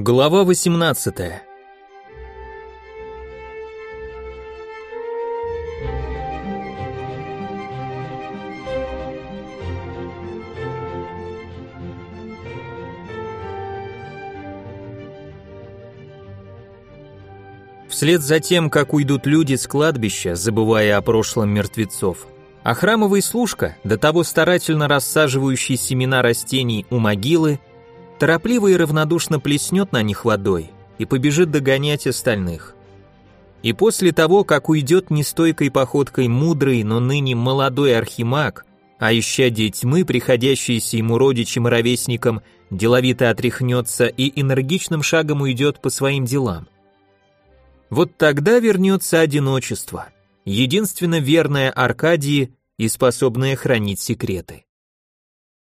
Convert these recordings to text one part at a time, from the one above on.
Глава 18. Вслед за тем, как уйдут люди с кладбища, забывая о прошлом мертвецов, а храмовый служка, до того старательно рассаживающий семена растений у могилы, торопливо и равнодушно плеснет на них водой и побежит догонять остальных. И после того, как уйдет нестойкой походкой мудрый, но ныне молодой архимаг, а исчадие тьмы, приходящийся ему родичем и ровесником, деловито отряхнется и энергичным шагом уйдет по своим делам. Вот тогда вернется одиночество, единственно верное Аркадии и способное хранить секреты.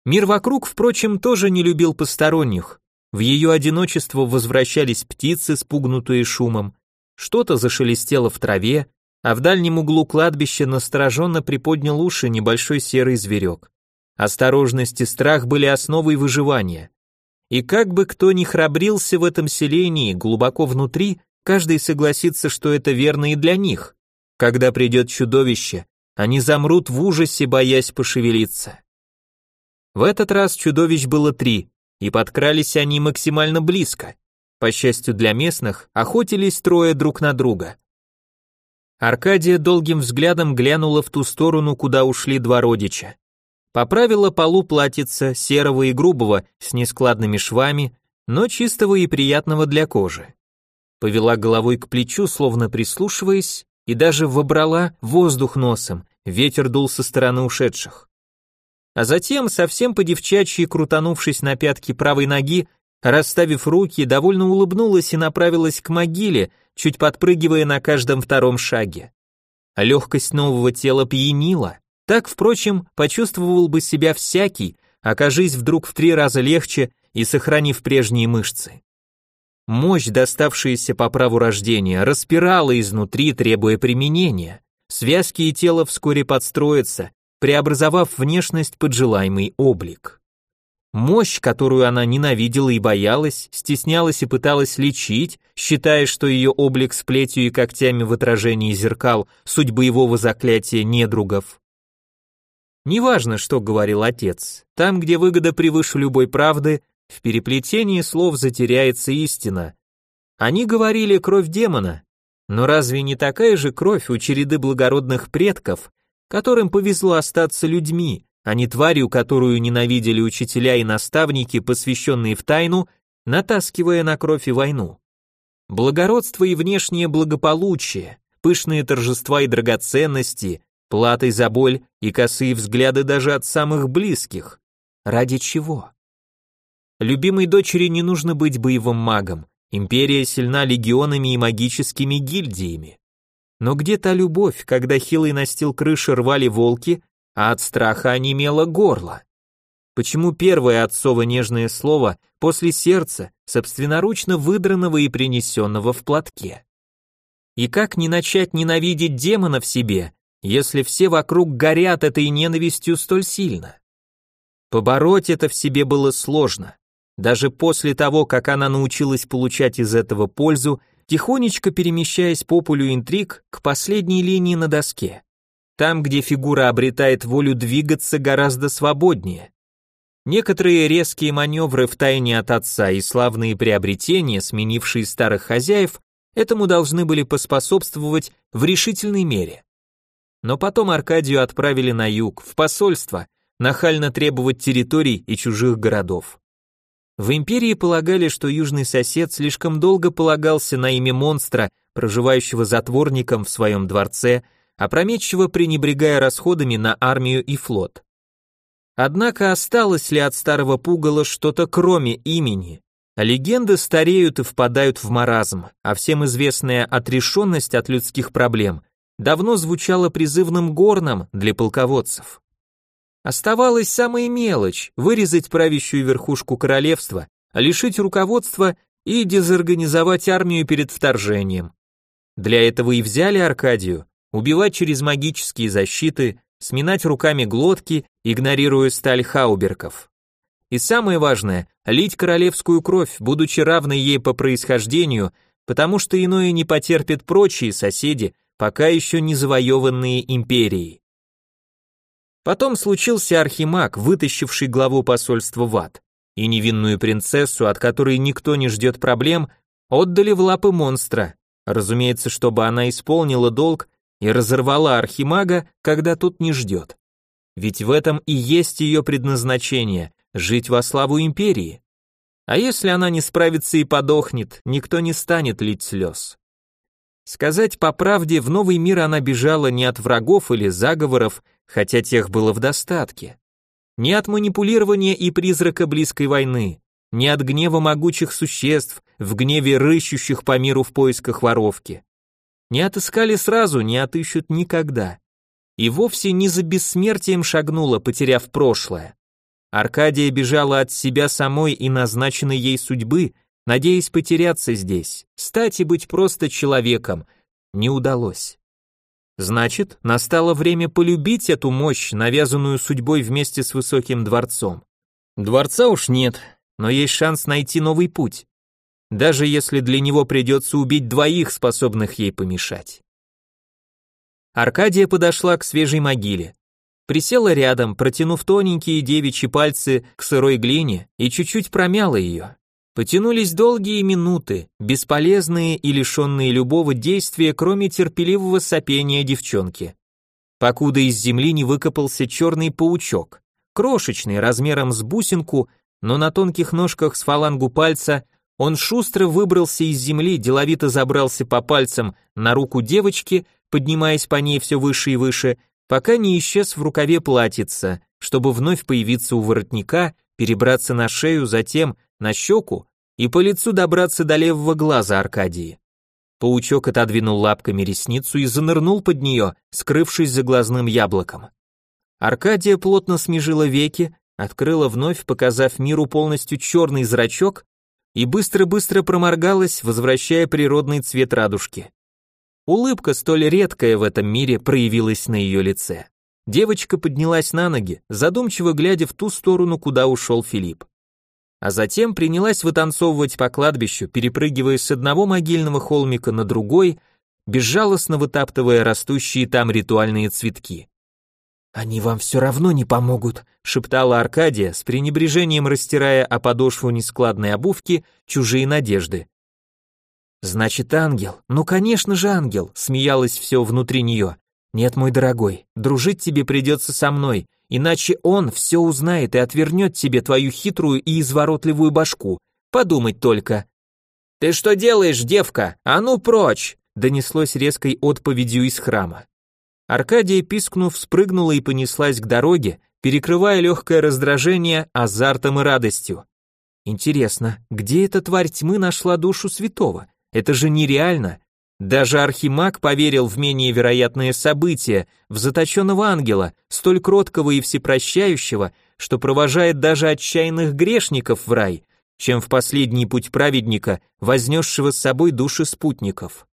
Мир вокруг, впрочем, тоже не любил посторонних. В ее одиночество возвращались птицы, спугнутые шумом. Что-то зашелестело в траве, а в дальнем углу кладбища настороженно приподнял уши небольшой серый зверек. Осторожность и страх были основой выживания. И как бы кто ни храбрился в этом селении, глубоко внутри, каждый согласится, что это верно и для них. Когда придет чудовище, они замрут в ужасе, боясь пошевелиться. В этот раз чудовищ было три, и подкрались они максимально близко. По счастью для местных, охотились трое друг на друга. Аркадия долгим взглядом глянула в ту сторону, куда ушли два родича. Поправила полу платьица, серого и грубого, с нескладными швами, но чистого и приятного для кожи. Повела головой к плечу, словно прислушиваясь, и даже вобрала воздух носом, ветер дул со стороны ушедших а затем, совсем по-девчачьи крутанувшись на пятки правой ноги, расставив руки, довольно улыбнулась и направилась к могиле, чуть подпрыгивая на каждом втором шаге. легкость нового тела пьянила. Так, впрочем, почувствовал бы себя всякий, окажись вдруг в три раза легче и сохранив прежние мышцы. Мощь, доставшаяся по праву рождения, распирала изнутри, требуя применения. Связки и тело вскоре подстроятся, преобразовав внешность под желаемый облик. Мощь, которую она ненавидела и боялась, стеснялась и пыталась лечить, считая, что ее облик с плетью и когтями в отражении зеркал суть боевого заклятия недругов. Неважно, что говорил отец, там, где выгода превыше любой правды, в переплетении слов затеряется истина. Они говорили кровь демона, но разве не такая же кровь у череды благородных предков, которым повезло остаться людьми, а не тварью, которую ненавидели учителя и наставники, посвященные в тайну, натаскивая на кровь и войну. Благородство и внешнее благополучие, пышные торжества и драгоценности, платой за боль и косые взгляды даже от самых близких. Ради чего? Любимой дочери не нужно быть боевым магом. Империя сильна легионами и магическими гильдиями. Но где та любовь, когда хилый настил крыши рвали волки, а от страха онемело горло? Почему первое отцово нежное слово после сердца, собственноручно выдранного и принесенного в платке? И как не начать ненавидеть демона в себе, если все вокруг горят этой ненавистью столь сильно? Побороть это в себе было сложно. Даже после того, как она научилась получать из этого пользу тихонечко перемещаясь по полю интриг к последней линии на доске. Там, где фигура обретает волю двигаться гораздо свободнее. Некоторые резкие маневры в тайне от отца и славные приобретения, сменившие старых хозяев, этому должны были поспособствовать в решительной мере. Но потом Аркадию отправили на юг, в посольство, нахально требовать территорий и чужих городов. В империи полагали, что южный сосед слишком долго полагался на имя монстра, проживающего затворником в своем дворце, опрометчиво пренебрегая расходами на армию и флот. Однако осталось ли от старого пугала что-то кроме имени? Легенды стареют и впадают в маразм, а всем известная отрешенность от людских проблем давно звучала призывным горном для полководцев. Оставалась самая мелочь – вырезать правящую верхушку королевства, лишить руководства и дезорганизовать армию перед вторжением. Для этого и взяли Аркадию, убивать через магические защиты, сминать руками глотки, игнорируя сталь хауберков. и самое важное, лить королевскую кровь, будучи равной ей по происхождению, потому что иное не потерпят прочие соседи, пока еще не завоеванные империей. Потом случился архимаг, вытащивший главу посольства в ад, и невинную принцессу, от которой никто не ждет проблем, отдали в лапы монстра, разумеется, чтобы она исполнила долг и разорвала архимага, когда тот не ждет. Ведь в этом и есть ее предназначение – жить во славу империи. А если она не справится и подохнет, никто не станет лить слез. Сказать по правде, в новый мир она бежала не от врагов или заговоров, хотя тех было в достатке. Не от манипулирования и призрака близкой войны, не от гнева могучих существ, в гневе рыщущих по миру в поисках воровки. Не отыскали сразу, не отыщут никогда. И вовсе не за бессмертием шагнула, потеряв прошлое. Аркадия бежала от себя самой и назначенной ей судьбы, надеясь потеряться здесь, стать и быть просто человеком. Не удалось. Значит, настало время полюбить эту мощь, навязанную судьбой вместе с высоким дворцом. Дворца уж нет, но есть шанс найти новый путь. Даже если для него придется убить двоих, способных ей помешать. Аркадия подошла к свежей могиле. Присела рядом, протянув тоненькие девичьи пальцы к сырой глине и чуть-чуть промяла ее. Потянулись долгие минуты, бесполезные и лишенные любого действия, кроме терпеливого сопения девчонки. Покуда из земли не выкопался черный паучок, крошечный, размером с бусинку, но на тонких ножках с фалангу пальца он шустро выбрался из земли, деловито забрался по пальцам на руку девочки, поднимаясь по ней все выше и выше, пока не исчез в рукаве платьица, чтобы вновь появиться у воротника, перебраться на шею, затем на щеку и по лицу добраться до левого глаза Аркадии. Паучок отодвинул лапками ресницу и занырнул под нее, скрывшись за глазным яблоком. Аркадия плотно смежила веки, открыла вновь, показав миру полностью черный зрачок, и быстро-быстро проморгалась, возвращая природный цвет радужки. Улыбка, столь редкая в этом мире, проявилась на ее лице. Девочка поднялась на ноги, задумчиво глядя в ту сторону, куда ушел Филипп а затем принялась вытанцовывать по кладбищу, перепрыгивая с одного могильного холмика на другой, безжалостно вытаптывая растущие там ритуальные цветки. «Они вам все равно не помогут», — шептала Аркадия, с пренебрежением растирая о подошву нескладной обувки чужие надежды. «Значит, ангел, ну, конечно же, ангел», — смеялась все внутри нее. «Нет, мой дорогой, дружить тебе придется со мной, Иначе он все узнает и отвернет тебе твою хитрую и изворотливую башку. Подумать только. «Ты что делаешь, девка? А ну прочь!» донеслось резкой отповедью из храма. Аркадия, пискнув, спрыгнула и понеслась к дороге, перекрывая легкое раздражение азартом и радостью. Интересно, где эта тварь тьмы нашла душу святого? Это же нереально. Даже Архимаг поверил в менее вероятные события, в заточенного ангела, столь кроткого и всепрощающего, что провожает даже отчаянных грешников в рай, чем в последний путь праведника, вознесшего с собой души спутников.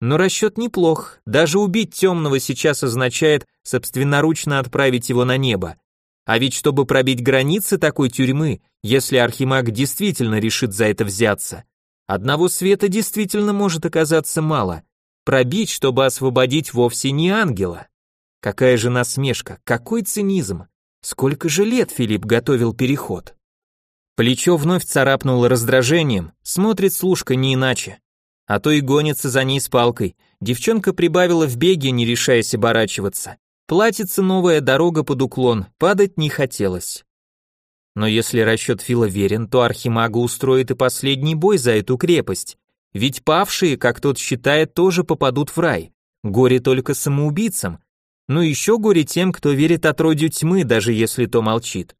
Но расчет неплох, даже убить темного сейчас означает собственноручно отправить его на небо. А ведь чтобы пробить границы такой тюрьмы, если Архимаг действительно решит за это взяться, Одного света действительно может оказаться мало. Пробить, чтобы освободить вовсе не ангела. Какая же насмешка, какой цинизм. Сколько же лет Филипп готовил переход? Плечо вновь царапнуло раздражением, смотрит служка не иначе. А то и гонится за ней с палкой. Девчонка прибавила в беге, не решаясь оборачиваться. Платится новая дорога под уклон, падать не хотелось. Но если расчет Фила верен, то Архимага устроит и последний бой за эту крепость. Ведь павшие, как тот считает, тоже попадут в рай. Горе только самоубийцам. Но еще горе тем, кто верит отродью тьмы, даже если то молчит.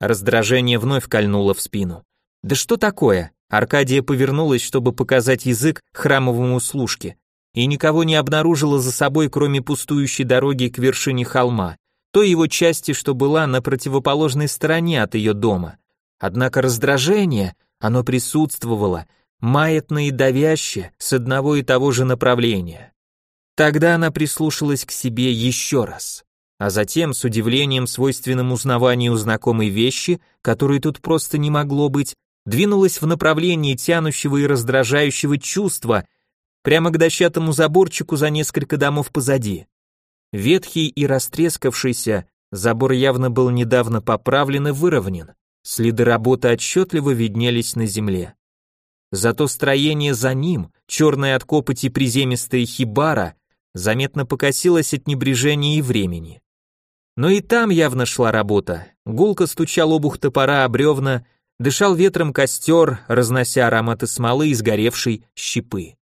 Раздражение вновь кольнуло в спину. Да что такое? Аркадия повернулась, чтобы показать язык храмовому служке, и никого не обнаружила за собой, кроме пустующей дороги к вершине холма той его части, что была на противоположной стороне от ее дома. Однако раздражение, оно присутствовало, маятно и давяще, с одного и того же направления. Тогда она прислушалась к себе еще раз. а затем с удивлением, свойственным узнаванию знакомой вещи, которой тут просто не могло быть, двинулась в направлении тянущего и раздражающего чувства, прямо к дощатому заборчику за несколько домов позади. Ветхий и растрескавшийся, забор явно был недавно поправлен и выровнен, следы работы отчетливо виднелись на земле. Зато строение за ним, черная от копоти приземистая хибара, заметно покосилось от небрежения и времени. Но и там явно шла работа. Гулко стучал обух топора о бревна, дышал ветром костер, разнося ароматы смолы и сгоревшей щепы.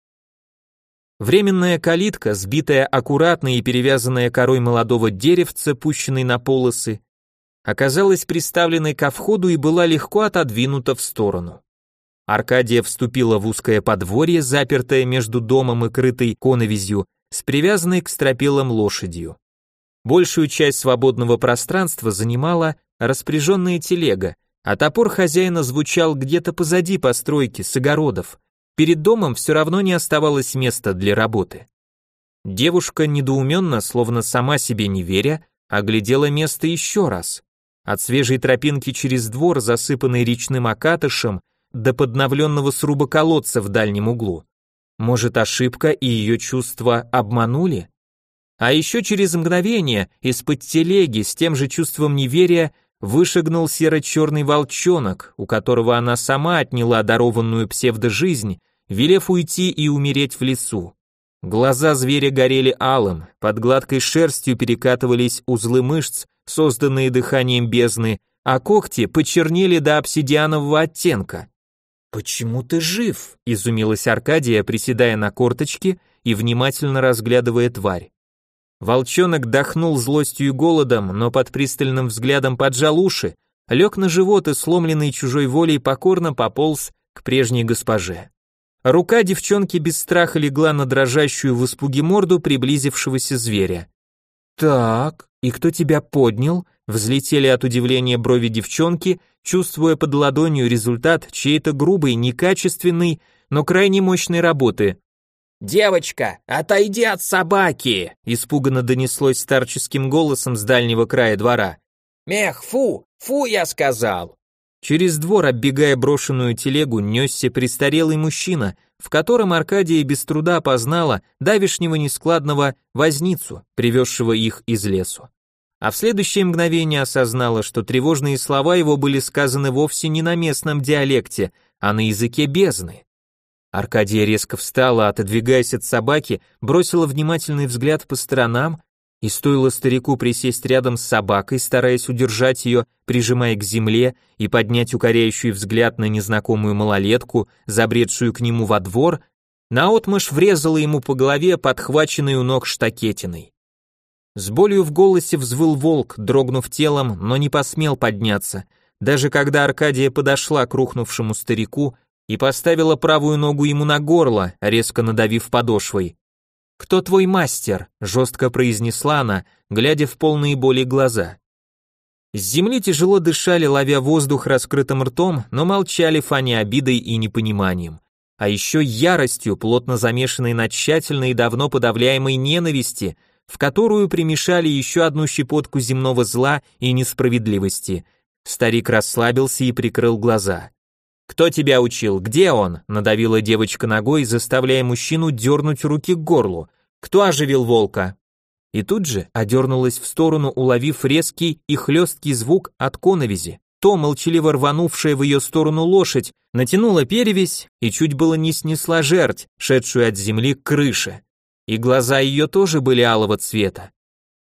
Временная калитка, сбитая аккуратно и перевязанная корой молодого деревца, пущенной на полосы, оказалась приставленной ко входу и была легко отодвинута в сторону. Аркадия вступила в узкое подворье, запертое между домом и крытой коновизью, с привязанной к стропилам лошадью. Большую часть свободного пространства занимала распряженная телега, а топор хозяина звучал где-то позади постройки, с огородов. Перед домом все равно не оставалось места для работы. Девушка недоуменно, словно сама себе не веря, оглядела место еще раз. От свежей тропинки через двор, засыпанный речным окатышем, до подновленного сруба колодца в дальнем углу. Может, ошибка и ее чувства обманули? А еще через мгновение из-под телеги с тем же чувством неверия вышагнул серо-черный волчонок, у которого она сама отняла дарованную псевдожизнь, велев уйти и умереть в лесу. Глаза зверя горели алым, под гладкой шерстью перекатывались узлы мышц, созданные дыханием бездны, а когти почернели до обсидианового оттенка. «Почему ты жив?» – изумилась Аркадия, приседая на корточки и внимательно разглядывая тварь. Волчонок дохнул злостью и голодом, но под пристальным взглядом поджал уши, лег на живот и сломленный чужой волей покорно пополз к прежней госпоже. Рука девчонки без страха легла на дрожащую в испуге морду приблизившегося зверя. «Так, и кто тебя поднял?» Взлетели от удивления брови девчонки, чувствуя под ладонью результат чьей-то грубой, некачественной, но крайне мощной работы. «Девочка, отойди от собаки!» Испуганно донеслось старческим голосом с дальнего края двора. «Мех, фу! Фу, я сказал!» Через двор, оббегая брошенную телегу, несся престарелый мужчина, в котором Аркадия без труда опознала давишнего нескладного возницу, привезшего их из лесу. А в следующее мгновение осознала, что тревожные слова его были сказаны вовсе не на местном диалекте, а на языке бездны. Аркадия резко встала, отодвигаясь от собаки, бросила внимательный взгляд по сторонам, и стоило старику присесть рядом с собакой, стараясь удержать ее, прижимая к земле и поднять укоряющий взгляд на незнакомую малолетку, забредшую к нему во двор, наотмашь врезала ему по голове, подхваченной у ног штакетиной. С болью в голосе взвыл волк, дрогнув телом, но не посмел подняться. Даже когда Аркадия подошла к рухнувшему старику, и поставила правую ногу ему на горло, резко надавив подошвой. «Кто твой мастер?» – жестко произнесла она, глядя в полные боли глаза. С земли тяжело дышали, ловя воздух раскрытым ртом, но молчали фаня обидой и непониманием. А еще яростью, плотно замешанной на тщательной и давно подавляемой ненависти, в которую примешали еще одну щепотку земного зла и несправедливости. Старик расслабился и прикрыл глаза. «Кто тебя учил? Где он?» – надавила девочка ногой, заставляя мужчину дернуть руки к горлу. «Кто оживил волка?» И тут же одернулась в сторону, уловив резкий и хлесткий звук от коновизи. То, молчаливо рванувшая в ее сторону лошадь, натянула перевязь и чуть было не снесла жерть, шедшую от земли к крыше. И глаза ее тоже были алого цвета.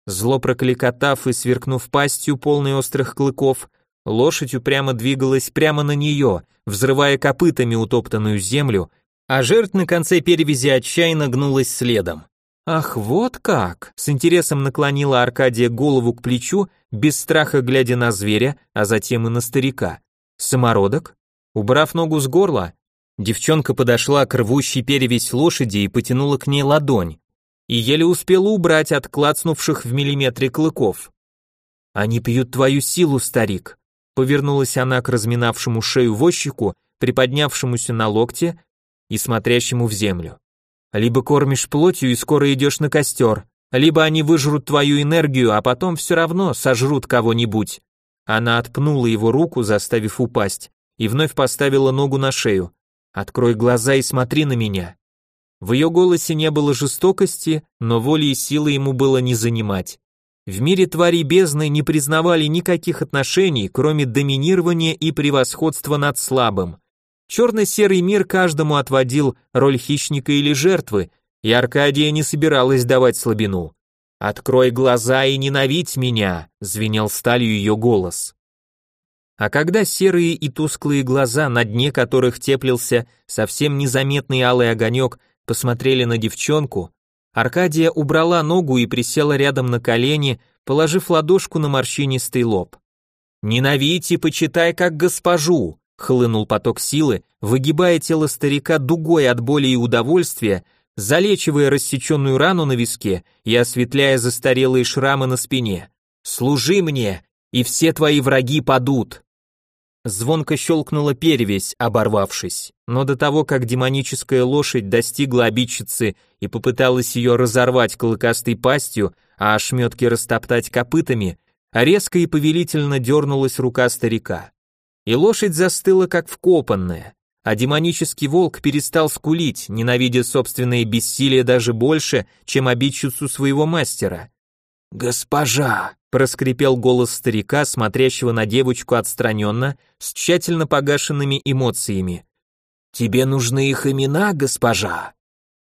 Зло прокликотав и сверкнув пастью, полной острых клыков, Лошадь упрямо двигалась прямо на нее, взрывая копытами утоптанную землю, а жертв на конце перевязи отчаянно гнулась следом. Ах, вот как! С интересом наклонила Аркадия голову к плечу, без страха глядя на зверя, а затем и на старика. Самородок? Убрав ногу с горла, девчонка подошла к рвущей перевязь лошади и потянула к ней ладонь, и еле успела убрать от клацнувших в миллиметре клыков. Они пьют твою силу, старик, Повернулась она к разминавшему шею возчику, приподнявшемуся на локте и смотрящему в землю. Либо кормишь плотью и скоро идешь на костер, Либо они выжрут твою энергию, а потом все равно сожрут кого-нибудь. Она отпнула его руку, заставив упасть, и вновь поставила ногу на шею. Открой глаза и смотри на меня. В ее голосе не было жестокости, но воли и силы ему было не занимать. В мире тварей бездны не признавали никаких отношений, кроме доминирования и превосходства над слабым. Черно-серый мир каждому отводил роль хищника или жертвы, и Аркадия не собиралась давать слабину. «Открой глаза и ненавидь меня», — звенел сталью ее голос. А когда серые и тусклые глаза, на дне которых теплился совсем незаметный алый огонек, посмотрели на девчонку, Аркадия убрала ногу и присела рядом на колени, положив ладошку на морщинистый лоб. «Ненавидь и почитай как госпожу», — хлынул поток силы, выгибая тело старика дугой от боли и удовольствия, залечивая рассеченную рану на виске и осветляя застарелые шрамы на спине. «Служи мне, и все твои враги падут». Звонко щелкнула перевесь, оборвавшись, но до того, как демоническая лошадь достигла обидчицы и попыталась ее разорвать клыкастой пастью, а ошметки растоптать копытами, резко и повелительно дернулась рука старика. И лошадь застыла как вкопанная, а демонический волк перестал скулить, ненавидя собственное бессилие даже больше, чем обидчицу своего мастера. «Госпожа!» — проскрипел голос старика, смотрящего на девочку отстраненно, с тщательно погашенными эмоциями. «Тебе нужны их имена, госпожа?»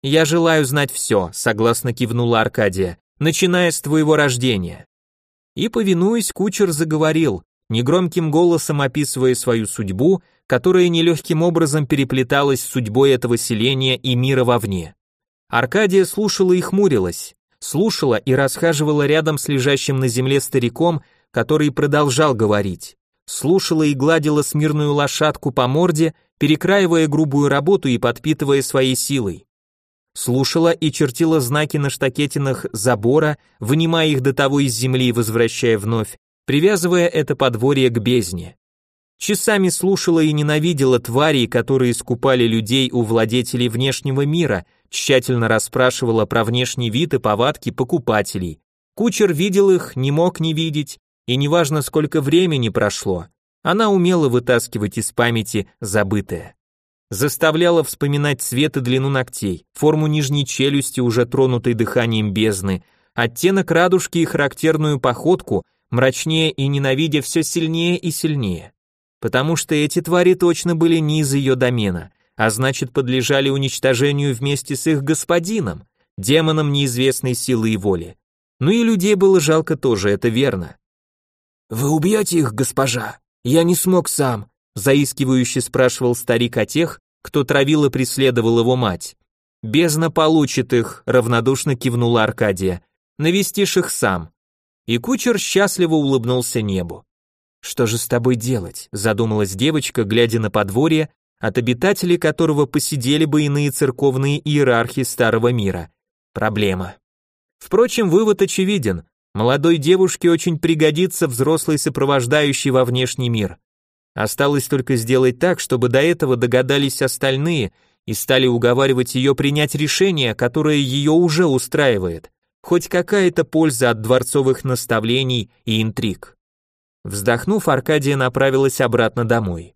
«Я желаю знать все», — согласно кивнула Аркадия, «начиная с твоего рождения». И, повинуясь, кучер заговорил, негромким голосом описывая свою судьбу, которая нелегким образом переплеталась с судьбой этого селения и мира вовне. Аркадия слушала и хмурилась слушала и расхаживала рядом с лежащим на земле стариком, который продолжал говорить. Слушала и гладила смирную лошадку по морде, перекраивая грубую работу и подпитывая своей силой. Слушала и чертила знаки на штакетинах забора, вынимая их до того из земли и возвращая вновь, привязывая это подворье к бездне. Часами слушала и ненавидела тварей, которые скупали людей у владетелей внешнего мира, тщательно расспрашивала про внешний вид и повадки покупателей. Кучер видел их, не мог не видеть, и неважно, сколько времени прошло, она умела вытаскивать из памяти забытое. Заставляла вспоминать цвет и длину ногтей, форму нижней челюсти, уже тронутой дыханием бездны, оттенок радужки и характерную походку, мрачнее и ненавидя все сильнее и сильнее. Потому что эти твари точно были не из ее домена, а значит подлежали уничтожению вместе с их господином, демоном неизвестной силы и воли. Ну и людей было жалко тоже, это верно. «Вы убьете их, госпожа? Я не смог сам», заискивающе спрашивал старик о тех, кто травил и преследовал его мать. «Бездна получит их», равнодушно кивнула Аркадия. «Навестишь их сам». И кучер счастливо улыбнулся небу. «Что же с тобой делать?» задумалась девочка, глядя на подворье, от обитателей которого посидели бы иные церковные иерархи старого мира. Проблема. Впрочем, вывод очевиден. Молодой девушке очень пригодится взрослый сопровождающий во внешний мир. Осталось только сделать так, чтобы до этого догадались остальные и стали уговаривать ее принять решение, которое ее уже устраивает. Хоть какая-то польза от дворцовых наставлений и интриг. Вздохнув, Аркадия направилась обратно домой.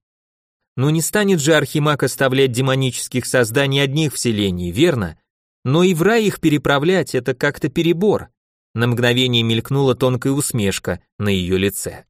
Ну не станет же Архимаг оставлять демонических созданий одних вселений, верно? Но и в рай их переправлять это как-то перебор. На мгновение мелькнула тонкая усмешка на ее лице.